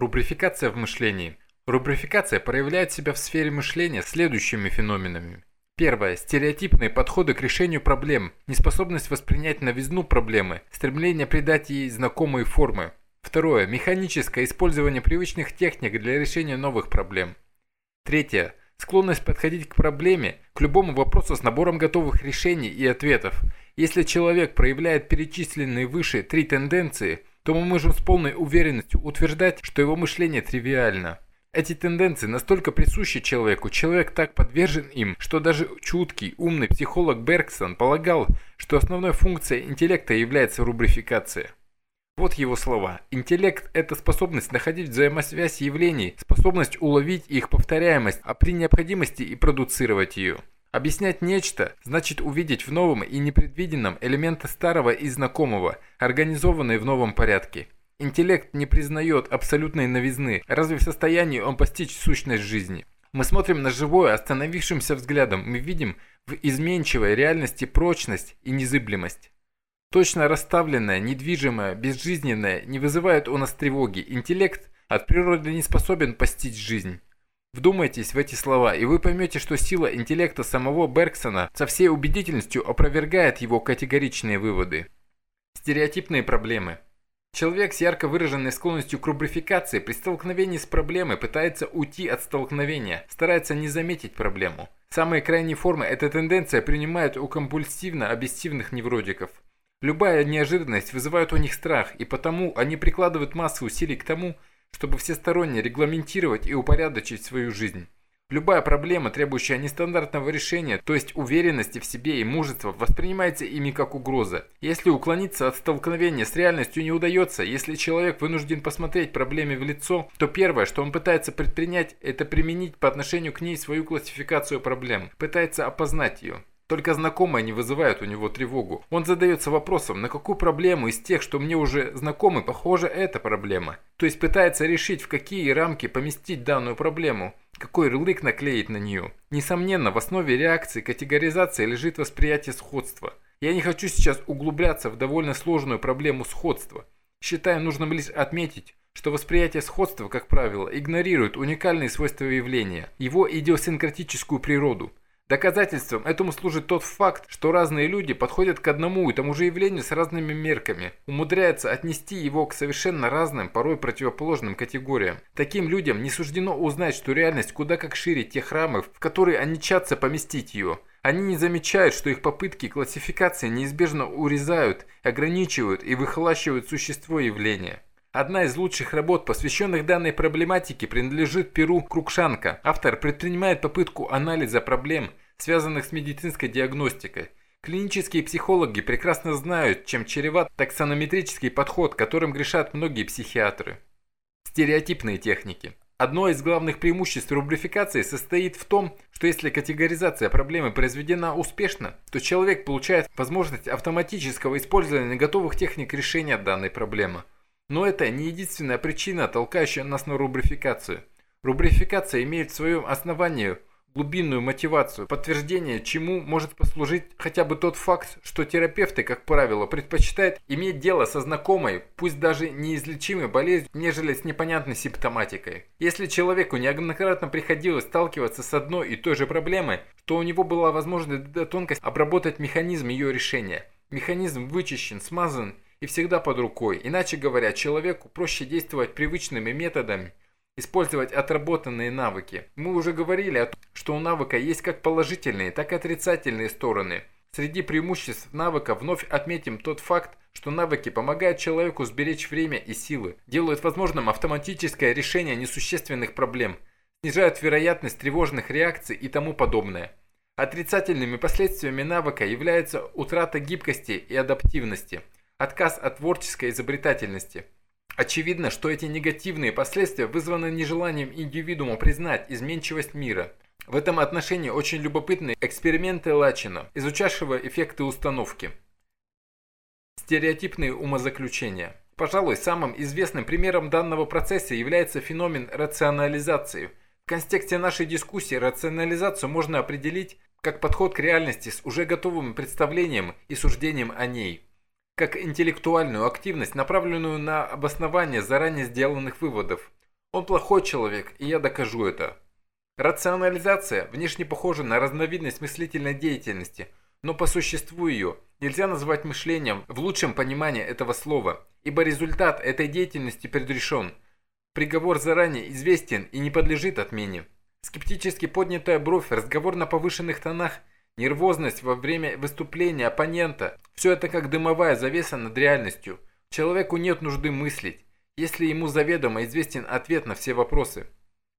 Рубрификация в мышлении. Рубрификация проявляет себя в сфере мышления следующими феноменами. Первое. Стереотипные подходы к решению проблем, неспособность воспринять новизну проблемы, стремление придать ей знакомые формы. Второе. Механическое использование привычных техник для решения новых проблем. Третье. Склонность подходить к проблеме, к любому вопросу с набором готовых решений и ответов. Если человек проявляет перечисленные выше три тенденции, то мы можем с полной уверенностью утверждать, что его мышление тривиально. Эти тенденции настолько присущи человеку, человек так подвержен им, что даже чуткий, умный психолог Бергсон полагал, что основной функцией интеллекта является рубрификация. Вот его слова. Интеллект – это способность находить взаимосвязь явлений, способность уловить их повторяемость, а при необходимости и продуцировать ее. Объяснять нечто – значит увидеть в новом и непредвиденном элементы старого и знакомого, организованные в новом порядке. Интеллект не признает абсолютной новизны, разве в состоянии он постичь сущность жизни? Мы смотрим на живое остановившимся взглядом, мы видим в изменчивой реальности прочность и незыблемость. Точно расставленное, недвижимое, безжизненное не вызывает у нас тревоги. Интеллект от природы не способен постичь жизнь. Вдумайтесь в эти слова, и вы поймете, что сила интеллекта самого Бергсона со всей убедительностью опровергает его категоричные выводы. Стереотипные проблемы. Человек с ярко выраженной склонностью к рубрификации при столкновении с проблемой пытается уйти от столкновения, старается не заметить проблему. Самые крайние формы эта тенденция принимает у компульсивно-объективных невротиков. Любая неожиданность вызывает у них страх, и потому они прикладывают массу усилий к тому, чтобы всесторонне регламентировать и упорядочить свою жизнь. Любая проблема, требующая нестандартного решения, то есть уверенности в себе и мужества, воспринимается ими как угроза. Если уклониться от столкновения с реальностью не удается, если человек вынужден посмотреть проблеме в лицо, то первое, что он пытается предпринять, это применить по отношению к ней свою классификацию проблем, пытается опознать ее. Только знакомые не вызывают у него тревогу. Он задается вопросом, на какую проблему из тех, что мне уже знакомы, похожа эта проблема. То есть пытается решить, в какие рамки поместить данную проблему, какой ярлык наклеить на нее. Несомненно, в основе реакции категоризации лежит восприятие сходства. Я не хочу сейчас углубляться в довольно сложную проблему сходства. Считаю нужным лишь отметить, что восприятие сходства, как правило, игнорирует уникальные свойства явления, его идиосинкратическую природу – Доказательством этому служит тот факт, что разные люди подходят к одному и тому же явлению с разными мерками, умудряются отнести его к совершенно разным, порой противоположным категориям. Таким людям не суждено узнать, что реальность куда как шире тех рамок, в которые они чатся поместить ее. Они не замечают, что их попытки классификации неизбежно урезают, ограничивают и выхолащивают существо явления. Одна из лучших работ, посвященных данной проблематике, принадлежит Перу Крукшанка. Автор предпринимает попытку анализа проблем, связанных с медицинской диагностикой. Клинические психологи прекрасно знают, чем чреват таксонометрический подход, которым грешат многие психиатры. Стереотипные техники. Одно из главных преимуществ рубрификации состоит в том, что если категоризация проблемы произведена успешно, то человек получает возможность автоматического использования готовых техник решения данной проблемы. Но это не единственная причина, толкающая нас на рубрификацию. Рубрификация имеет в своем основании глубинную мотивацию, подтверждение чему может послужить хотя бы тот факт, что терапевты, как правило, предпочитают иметь дело со знакомой, пусть даже неизлечимой болезнью, нежели с непонятной симптоматикой. Если человеку неоднократно приходилось сталкиваться с одной и той же проблемой, то у него была возможность до тонкости обработать механизм ее решения. Механизм вычищен, смазан и всегда под рукой. Иначе говоря, человеку проще действовать привычными методами, использовать отработанные навыки. Мы уже говорили о том, что у навыка есть как положительные, так и отрицательные стороны. Среди преимуществ навыка вновь отметим тот факт, что навыки помогают человеку сберечь время и силы, делают возможным автоматическое решение несущественных проблем, снижают вероятность тревожных реакций и тому подобное. Отрицательными последствиями навыка является утрата гибкости и адаптивности – Отказ от творческой изобретательности. Очевидно, что эти негативные последствия вызваны нежеланием индивидуума признать изменчивость мира. В этом отношении очень любопытны эксперименты Лачина, изучавшего эффекты установки. Стереотипные умозаключения. Пожалуй, самым известным примером данного процесса является феномен рационализации. В контексте нашей дискуссии рационализацию можно определить как подход к реальности с уже готовым представлением и суждением о ней как интеллектуальную активность, направленную на обоснование заранее сделанных выводов. Он плохой человек, и я докажу это. Рационализация внешне похожа на разновидность мыслительной деятельности, но по существу ее нельзя назвать мышлением в лучшем понимании этого слова, ибо результат этой деятельности предрешен. Приговор заранее известен и не подлежит отмене. Скептически поднятая бровь, разговор на повышенных тонах, нервозность во время выступления оппонента – все это как дымовая завеса над реальностью. Человеку нет нужды мыслить, если ему заведомо известен ответ на все вопросы.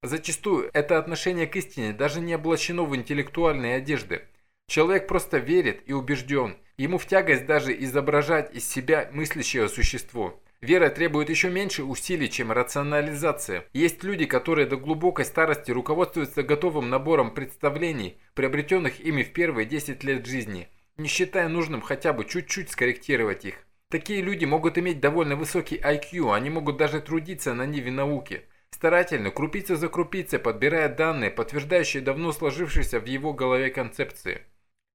Зачастую это отношение к истине даже не облачено в интеллектуальные одежды. Человек просто верит и убежден. Ему в тягость даже изображать из себя мыслящее существо. Вера требует еще меньше усилий, чем рационализация. Есть люди, которые до глубокой старости руководствуются готовым набором представлений, приобретенных ими в первые 10 лет жизни, не считая нужным хотя бы чуть-чуть скорректировать их. Такие люди могут иметь довольно высокий IQ, они могут даже трудиться на ниве науки. Старательно, крупица за крупицей, подбирая данные, подтверждающие давно сложившиеся в его голове концепции.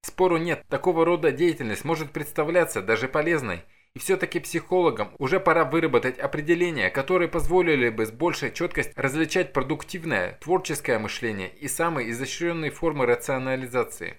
Спору нет, такого рода деятельность может представляться даже полезной – и все-таки психологам уже пора выработать определения, которые позволили бы с большей четкостью различать продуктивное, творческое мышление и самые изощренные формы рационализации.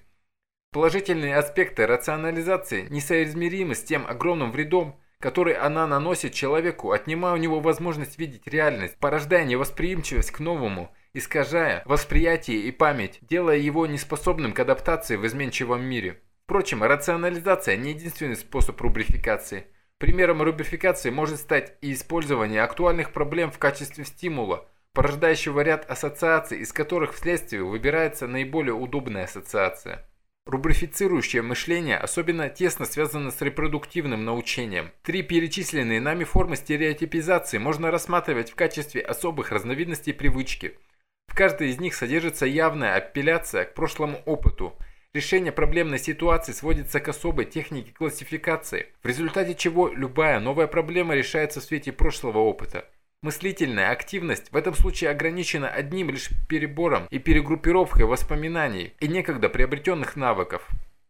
Положительные аспекты рационализации несоизмеримы с тем огромным вредом, который она наносит человеку, отнимая у него возможность видеть реальность, порождая невосприимчивость к новому, искажая восприятие и память, делая его неспособным к адаптации в изменчивом мире. Впрочем, рационализация не единственный способ рубрификации. Примером рубрификации может стать и использование актуальных проблем в качестве стимула, порождающего ряд ассоциаций, из которых вследствие выбирается наиболее удобная ассоциация. Рубрифицирующее мышление особенно тесно связано с репродуктивным научением. Три перечисленные нами формы стереотипизации можно рассматривать в качестве особых разновидностей привычки. В каждой из них содержится явная апелляция к прошлому опыту – Решение проблемной ситуации сводится к особой технике классификации, в результате чего любая новая проблема решается в свете прошлого опыта. Мыслительная активность в этом случае ограничена одним лишь перебором и перегруппировкой воспоминаний и некогда приобретенных навыков.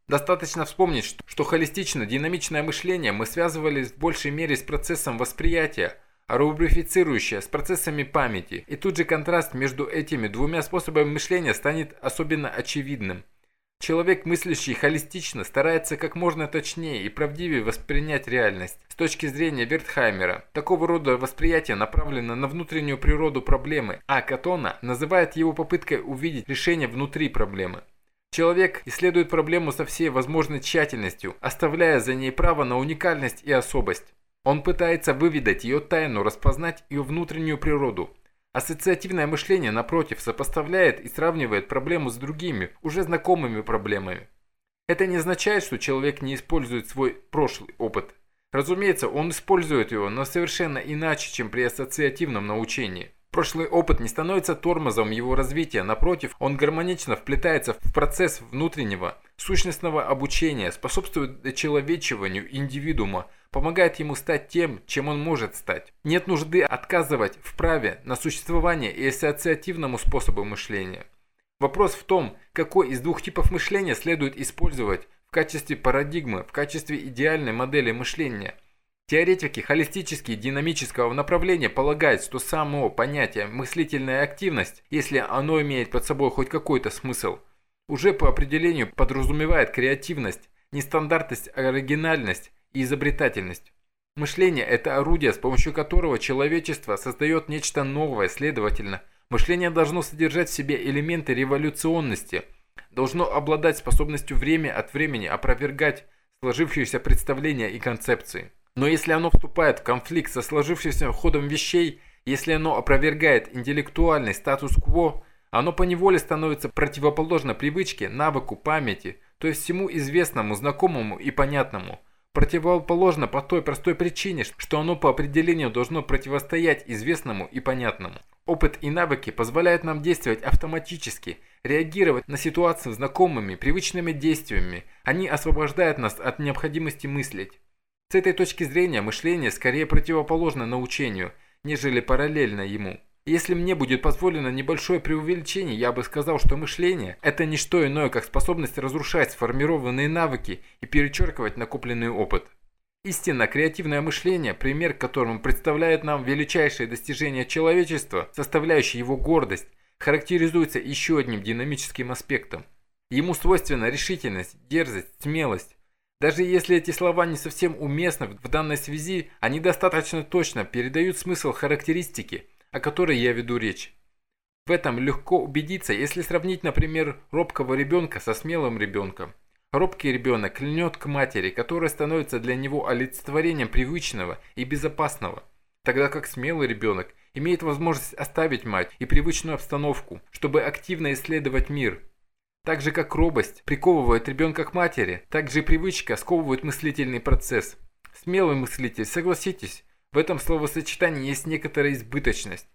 Достаточно вспомнить, что холистично-динамичное мышление мы связывали в большей мере с процессом восприятия, а рубрифицирующее с процессами памяти. И тут же контраст между этими двумя способами мышления станет особенно очевидным. Человек, мыслящий холистично, старается как можно точнее и правдивее воспринять реальность. С точки зрения Вертхаймера, такого рода восприятие направлено на внутреннюю природу проблемы, а Катона называет его попыткой увидеть решение внутри проблемы. Человек исследует проблему со всей возможной тщательностью, оставляя за ней право на уникальность и особость. Он пытается выведать ее тайну, распознать ее внутреннюю природу, Ассоциативное мышление, напротив, сопоставляет и сравнивает проблему с другими, уже знакомыми проблемами. Это не означает, что человек не использует свой прошлый опыт. Разумеется, он использует его, но совершенно иначе, чем при ассоциативном научении. Прошлый опыт не становится тормозом его развития, напротив, он гармонично вплетается в процесс внутреннего, сущностного обучения, способствует человечиванию индивидуума, помогает ему стать тем, чем он может стать. Нет нужды отказывать в праве на существование и ассоциативному способу мышления. Вопрос в том, какой из двух типов мышления следует использовать в качестве парадигмы, в качестве идеальной модели мышления. Теоретики холистически динамического направления полагают, что само понятие «мыслительная активность», если оно имеет под собой хоть какой-то смысл, уже по определению подразумевает креативность, нестандартность, оригинальность, и изобретательность. Мышление – это орудие, с помощью которого человечество создает нечто новое, следовательно, мышление должно содержать в себе элементы революционности, должно обладать способностью время от времени опровергать сложившиеся представления и концепции. Но если оно вступает в конфликт со сложившимся ходом вещей, если оно опровергает интеллектуальный статус-кво, оно поневоле становится противоположно привычке, навыку, памяти, то есть всему известному, знакомому и понятному – противоположно по той простой причине, что оно по определению должно противостоять известному и понятному. Опыт и навыки позволяют нам действовать автоматически, реагировать на ситуации знакомыми, привычными действиями. Они освобождают нас от необходимости мыслить. С этой точки зрения мышление скорее противоположно научению, нежели параллельно ему. Если мне будет позволено небольшое преувеличение, я бы сказал, что мышление – это не что иное, как способность разрушать сформированные навыки и перечеркивать накопленный опыт. Истинно креативное мышление, пример которому представляет нам величайшее достижение человечества, составляющее его гордость, характеризуется еще одним динамическим аспектом. Ему свойственна решительность, дерзость, смелость. Даже если эти слова не совсем уместны в данной связи, они достаточно точно передают смысл характеристики, о которой я веду речь. В этом легко убедиться, если сравнить, например, робкого ребенка со смелым ребенком. Робкий ребенок льнет к матери, которая становится для него олицетворением привычного и безопасного, тогда как смелый ребенок имеет возможность оставить мать и привычную обстановку, чтобы активно исследовать мир. Так же как робость приковывает ребенка к матери, так же и привычка сковывает мыслительный процесс. Смелый мыслитель, согласитесь, в этом словосочетании есть некоторая избыточность.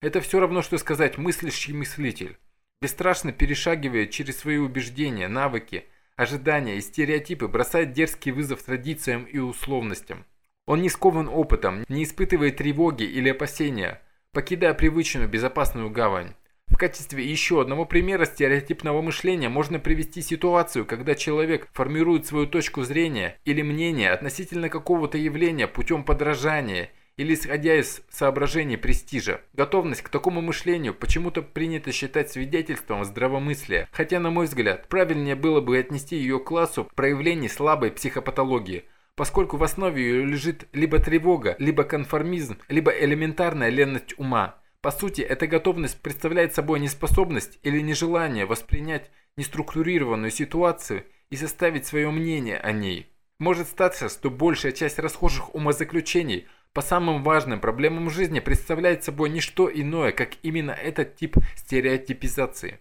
Это все равно, что сказать «мыслящий мыслитель». Бесстрашно перешагивает через свои убеждения, навыки, ожидания и стереотипы, бросает дерзкий вызов традициям и условностям. Он не скован опытом, не испытывает тревоги или опасения, покидая привычную безопасную гавань. Качестве еще одного примера стереотипного мышления можно привести ситуацию, когда человек формирует свою точку зрения или мнение относительно какого-то явления путем подражания – или исходя из соображений престижа. Готовность к такому мышлению почему-то принято считать свидетельством здравомыслия, хотя, на мой взгляд, правильнее было бы отнести ее к классу проявлений слабой психопатологии, поскольку в основе ее лежит либо тревога, либо конформизм, либо элементарная ленность ума. По сути, эта готовность представляет собой неспособность или нежелание воспринять неструктурированную ситуацию и составить свое мнение о ней. Может статься, что большая часть расхожих умозаключений – по самым важным проблемам жизни представляет собой не что иное, как именно этот тип стереотипизации.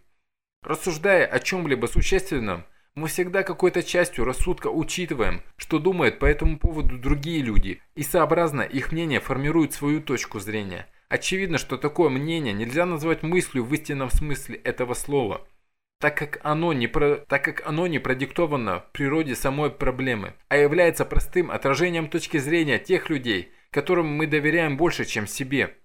Рассуждая о чем-либо существенном, мы всегда какой-то частью рассудка учитываем, что думают по этому поводу другие люди, и сообразно их мнение формирует свою точку зрения. Очевидно, что такое мнение нельзя назвать мыслью в истинном смысле этого слова, так как оно не, про... так как оно не продиктовано природе самой проблемы, а является простым отражением точки зрения тех людей, которым мы доверяем больше, чем себе.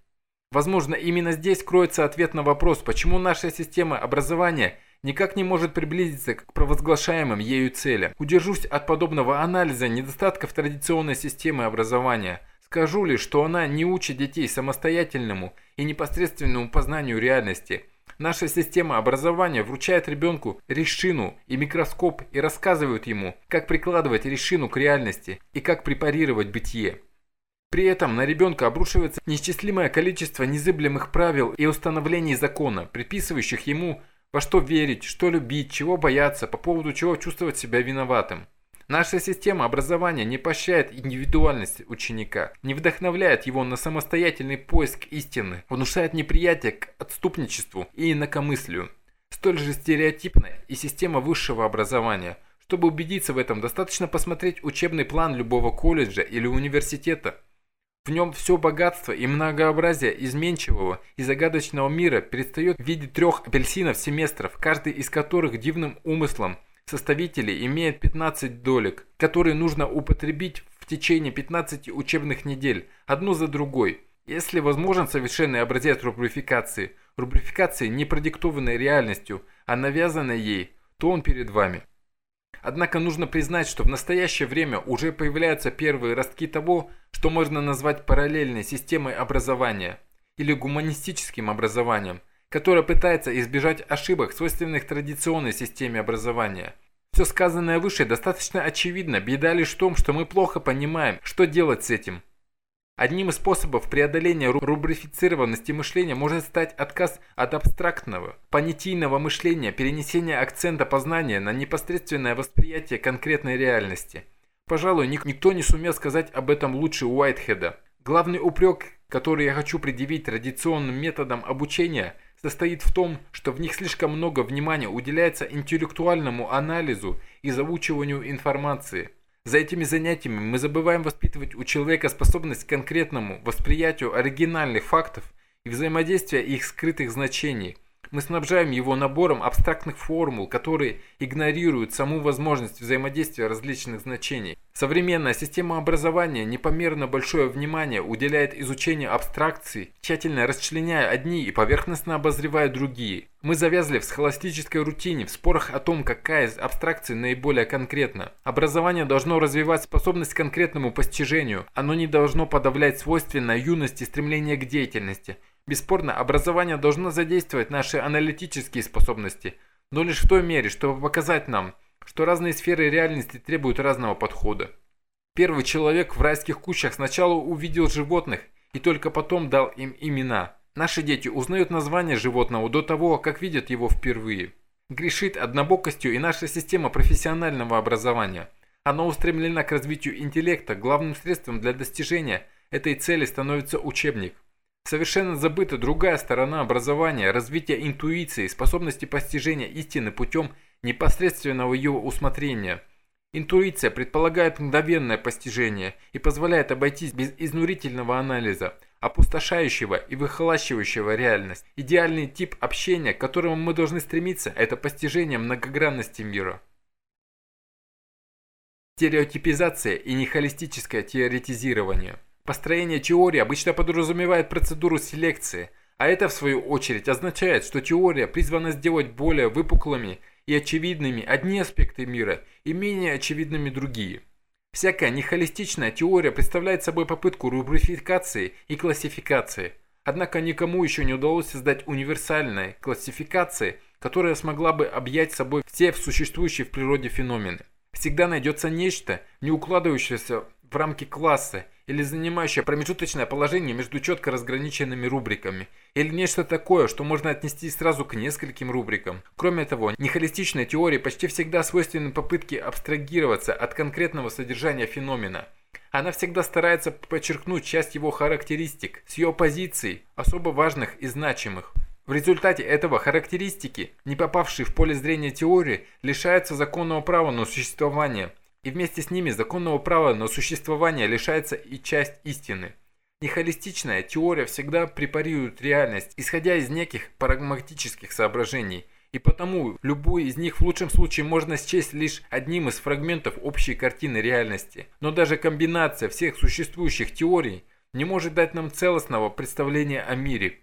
Возможно, именно здесь кроется ответ на вопрос, почему наша система образования никак не может приблизиться к провозглашаемым ею целям. Удержусь от подобного анализа недостатков традиционной системы образования. Скажу лишь, что она не учит детей самостоятельному и непосредственному познанию реальности. Наша система образования вручает ребенку решину и микроскоп и рассказывает ему, как прикладывать решину к реальности и как препарировать бытие. При этом на ребенка обрушивается неисчислимое количество незыблемых правил и установлений закона, предписывающих ему во что верить, что любить, чего бояться, по поводу чего чувствовать себя виноватым. Наша система образования не поощряет индивидуальность ученика, не вдохновляет его на самостоятельный поиск истины, внушает неприятие к отступничеству и инакомыслию. Столь же стереотипна и система высшего образования. Чтобы убедиться в этом, достаточно посмотреть учебный план любого колледжа или университета. В нем все богатство и многообразие изменчивого и загадочного мира предстает в виде трех апельсинов семестров, каждый из которых дивным умыслом составителей имеет 15 долек, которые нужно употребить в течение 15 учебных недель, одну за другой. Если возможен совершенный образец рубрификации, рубрификации не продиктованной реальностью, а навязанной ей, то он перед вами. Однако нужно признать, что в настоящее время уже появляются первые ростки того, что можно назвать параллельной системой образования или гуманистическим образованием, которое пытается избежать ошибок, свойственных традиционной системе образования. Все сказанное выше достаточно очевидно, беда лишь в том, что мы плохо понимаем, что делать с этим – Одним из способов преодоления рубрифицированности мышления может стать отказ от абстрактного, понятийного мышления, перенесение акцента познания на непосредственное восприятие конкретной реальности. Пожалуй, никто не сумел сказать об этом лучше Уайтхеда. Главный упрек, который я хочу предъявить традиционным методам обучения, состоит в том, что в них слишком много внимания уделяется интеллектуальному анализу и заучиванию информации – за этими занятиями мы забываем воспитывать у человека способность к конкретному восприятию оригинальных фактов и взаимодействия их скрытых значений. Мы снабжаем его набором абстрактных формул, которые игнорируют саму возможность взаимодействия различных значений. Современная система образования непомерно большое внимание уделяет изучению абстракций, тщательно расчленяя одни и поверхностно обозревая другие. Мы завязли в схоластической рутине, в спорах о том, какая из абстракций наиболее конкретна. Образование должно развивать способность к конкретному постижению, оно не должно подавлять свойственное юности стремление к деятельности – Бесспорно, образование должно задействовать наши аналитические способности, но лишь в той мере, чтобы показать нам, что разные сферы реальности требуют разного подхода. Первый человек в райских кущах сначала увидел животных и только потом дал им имена. Наши дети узнают название животного до того, как видят его впервые. Грешит однобокостью и наша система профессионального образования. Она устремлена к развитию интеллекта, главным средством для достижения этой цели становится учебник. Совершенно забыта другая сторона образования, развитие интуиции, способности постижения истины путем непосредственного ее усмотрения. Интуиция предполагает мгновенное постижение и позволяет обойтись без изнурительного анализа, опустошающего и выхолащивающего реальность. Идеальный тип общения, к которому мы должны стремиться, это постижение многогранности мира. Стереотипизация и нехолистическое теоретизирование – Построение теории обычно подразумевает процедуру селекции, а это в свою очередь означает, что теория призвана сделать более выпуклыми и очевидными одни аспекты мира и менее очевидными другие. Всякая нехолистичная теория представляет собой попытку рубрификации и классификации, однако никому еще не удалось создать универсальной классификации, которая смогла бы объять собой все существующие в природе феномены. Всегда найдется нечто, не укладывающееся в рамки класса или занимающее промежуточное положение между четко разграниченными рубриками, или нечто такое, что можно отнести сразу к нескольким рубрикам. Кроме того, нехолистичной теории почти всегда свойственны попытки абстрагироваться от конкретного содержания феномена. Она всегда старается подчеркнуть часть его характеристик с ее позиций, особо важных и значимых. В результате этого характеристики, не попавшие в поле зрения теории, лишаются законного права на существование – и вместе с ними законного права на существование лишается и часть истины. Нехолистичная теория всегда препарирует реальность, исходя из неких прагматических соображений, и потому любую из них в лучшем случае можно счесть лишь одним из фрагментов общей картины реальности. Но даже комбинация всех существующих теорий не может дать нам целостного представления о мире.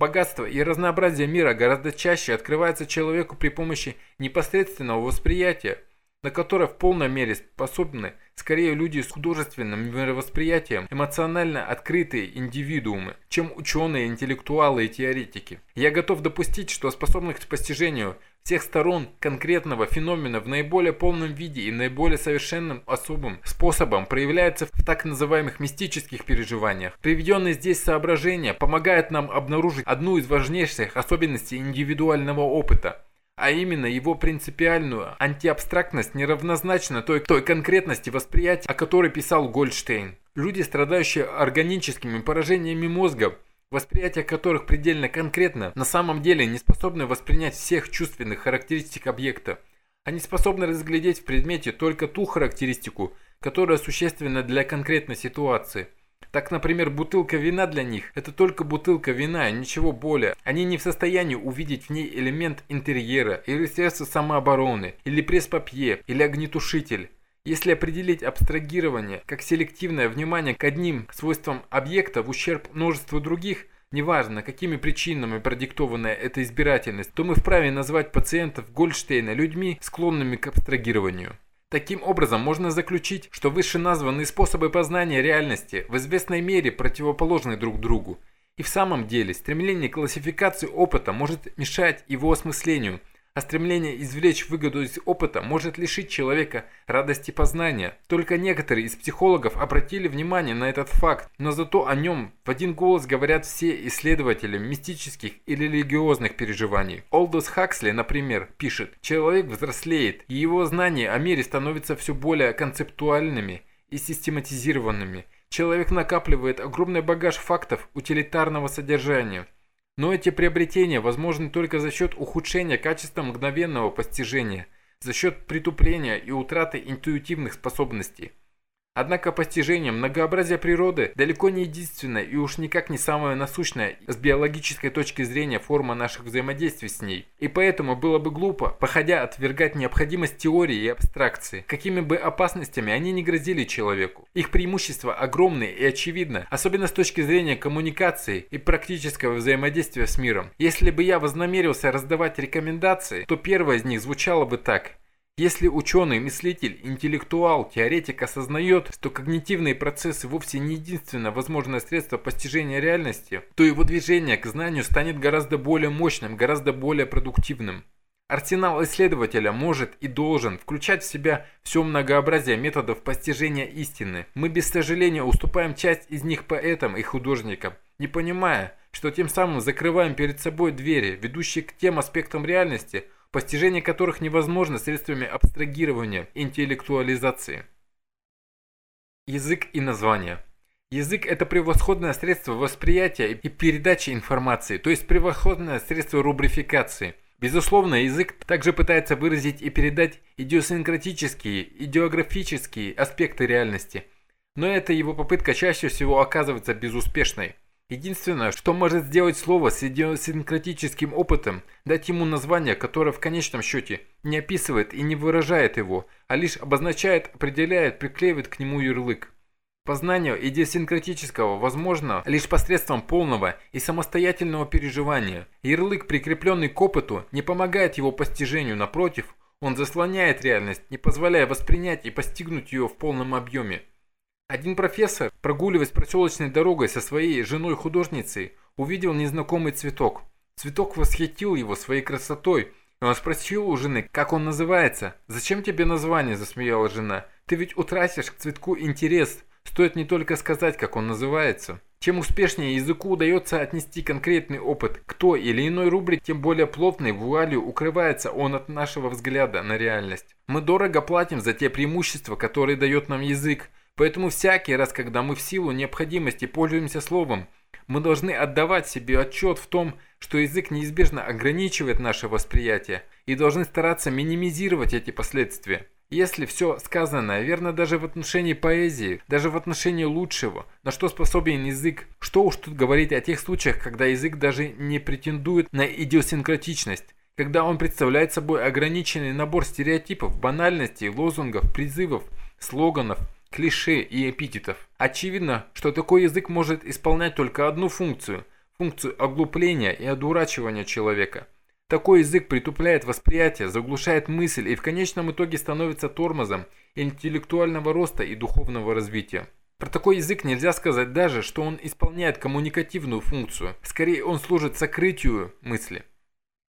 Богатство и разнообразие мира гораздо чаще открывается человеку при помощи непосредственного восприятия – на которое в полной мере способны скорее люди с художественным мировосприятием, эмоционально открытые индивидуумы, чем ученые, интеллектуалы и теоретики. Я готов допустить, что способность к постижению всех сторон конкретного феномена в наиболее полном виде и наиболее совершенным особым способом проявляется в так называемых мистических переживаниях. Приведенные здесь соображения помогают нам обнаружить одну из важнейших особенностей индивидуального опыта – а именно его принципиальную антиабстрактность неравнозначна той, той конкретности восприятия, о которой писал Гольдштейн. Люди, страдающие органическими поражениями мозга, восприятие которых предельно конкретно, на самом деле не способны воспринять всех чувственных характеристик объекта. Они способны разглядеть в предмете только ту характеристику, которая существенна для конкретной ситуации – так, например, бутылка вина для них – это только бутылка вина, ничего более. Они не в состоянии увидеть в ней элемент интерьера, или средство самообороны, или пресс-папье, или огнетушитель. Если определить абстрагирование как селективное внимание к одним свойствам объекта в ущерб множеству других, неважно какими причинами продиктованная эта избирательность, то мы вправе назвать пациентов Гольдштейна людьми, склонными к абстрагированию. Таким образом, можно заключить, что вышеназванные способы познания реальности в известной мере противоположны друг другу. И в самом деле, стремление к классификации опыта может мешать его осмыслению – а стремление извлечь выгоду из опыта может лишить человека радости познания. Только некоторые из психологов обратили внимание на этот факт, но зато о нем в один голос говорят все исследователи мистических и религиозных переживаний. Олдос Хаксли, например, пишет, «Человек взрослеет, и его знания о мире становятся все более концептуальными и систематизированными. Человек накапливает огромный багаж фактов утилитарного содержания». Но эти приобретения возможны только за счет ухудшения качества мгновенного постижения, за счет притупления и утраты интуитивных способностей. Однако постижение многообразия природы далеко не единственная и уж никак не самая насущная с биологической точки зрения форма наших взаимодействий с ней. И поэтому было бы глупо, походя отвергать необходимость теории и абстракции, какими бы опасностями они не грозили человеку. Их преимущества огромны и очевидны, особенно с точки зрения коммуникации и практического взаимодействия с миром. Если бы я вознамерился раздавать рекомендации, то первая из них звучала бы так – если ученый, мыслитель, интеллектуал, теоретик осознает, что когнитивные процессы вовсе не единственное возможное средство постижения реальности, то его движение к знанию станет гораздо более мощным, гораздо более продуктивным. Арсенал исследователя может и должен включать в себя все многообразие методов постижения истины. Мы без сожаления уступаем часть из них поэтам и художникам, не понимая, что тем самым закрываем перед собой двери, ведущие к тем аспектам реальности – постижение которых невозможно средствами абстрагирования, интеллектуализации. Язык и название. Язык – это превосходное средство восприятия и передачи информации, то есть превосходное средство рубрификации. Безусловно, язык также пытается выразить и передать идиосинкратические, идеографические аспекты реальности. Но эта его попытка чаще всего оказывается безуспешной. Единственное, что может сделать слово с идиосинкратическим опытом, дать ему название, которое в конечном счете не описывает и не выражает его, а лишь обозначает, определяет, приклеивает к нему ярлык. Познание идиосинкратического возможно лишь посредством полного и самостоятельного переживания. Ярлык, прикрепленный к опыту, не помогает его постижению, напротив, он заслоняет реальность, не позволяя воспринять и постигнуть ее в полном объеме. Один профессор, прогуливаясь проселочной дорогой со своей женой-художницей, увидел незнакомый цветок. Цветок восхитил его своей красотой, и он спросил у жены, как он называется. «Зачем тебе название?» – засмеяла жена. «Ты ведь утратишь к цветку интерес. Стоит не только сказать, как он называется». Чем успешнее языку удается отнести конкретный опыт к той или иной рубрике, тем более плотной вуалью укрывается он от нашего взгляда на реальность. Мы дорого платим за те преимущества, которые дает нам язык, Поэтому всякий раз, когда мы в силу необходимости пользуемся словом, мы должны отдавать себе отчет в том, что язык неизбежно ограничивает наше восприятие и должны стараться минимизировать эти последствия. Если все сказанное верно даже в отношении поэзии, даже в отношении лучшего, на что способен язык, что уж тут говорить о тех случаях, когда язык даже не претендует на идиосинкратичность, когда он представляет собой ограниченный набор стереотипов, банальностей, лозунгов, призывов, слоганов – клише и эпитетов. Очевидно, что такой язык может исполнять только одну функцию – функцию оглупления и одурачивания человека. Такой язык притупляет восприятие, заглушает мысль и в конечном итоге становится тормозом интеллектуального роста и духовного развития. Про такой язык нельзя сказать даже, что он исполняет коммуникативную функцию. Скорее, он служит сокрытию мысли.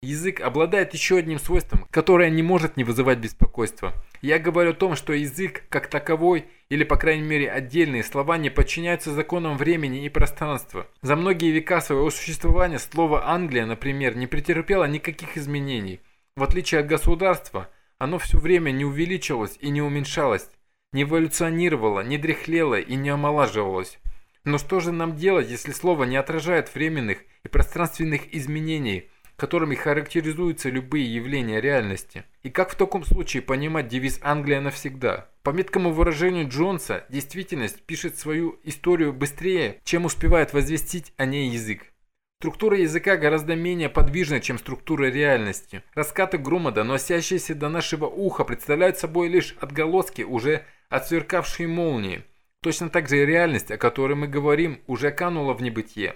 Язык обладает еще одним свойством, которое не может не вызывать беспокойства. Я говорю о том, что язык как таковой, или по крайней мере отдельные слова, не подчиняются законам времени и пространства. За многие века своего существования слово «Англия», например, не претерпело никаких изменений. В отличие от государства, оно все время не увеличивалось и не уменьшалось, не эволюционировало, не дряхлело и не омолаживалось. Но что же нам делать, если слово не отражает временных и пространственных изменений – которыми характеризуются любые явления реальности. И как в таком случае понимать девиз «Англия навсегда»? По меткому выражению Джонса, действительность пишет свою историю быстрее, чем успевает возвестить о ней язык. Структура языка гораздо менее подвижна, чем структура реальности. Раскаты грома, доносящиеся до нашего уха, представляют собой лишь отголоски уже отсверкавшей молнии. Точно так же и реальность, о которой мы говорим, уже канула в небытие.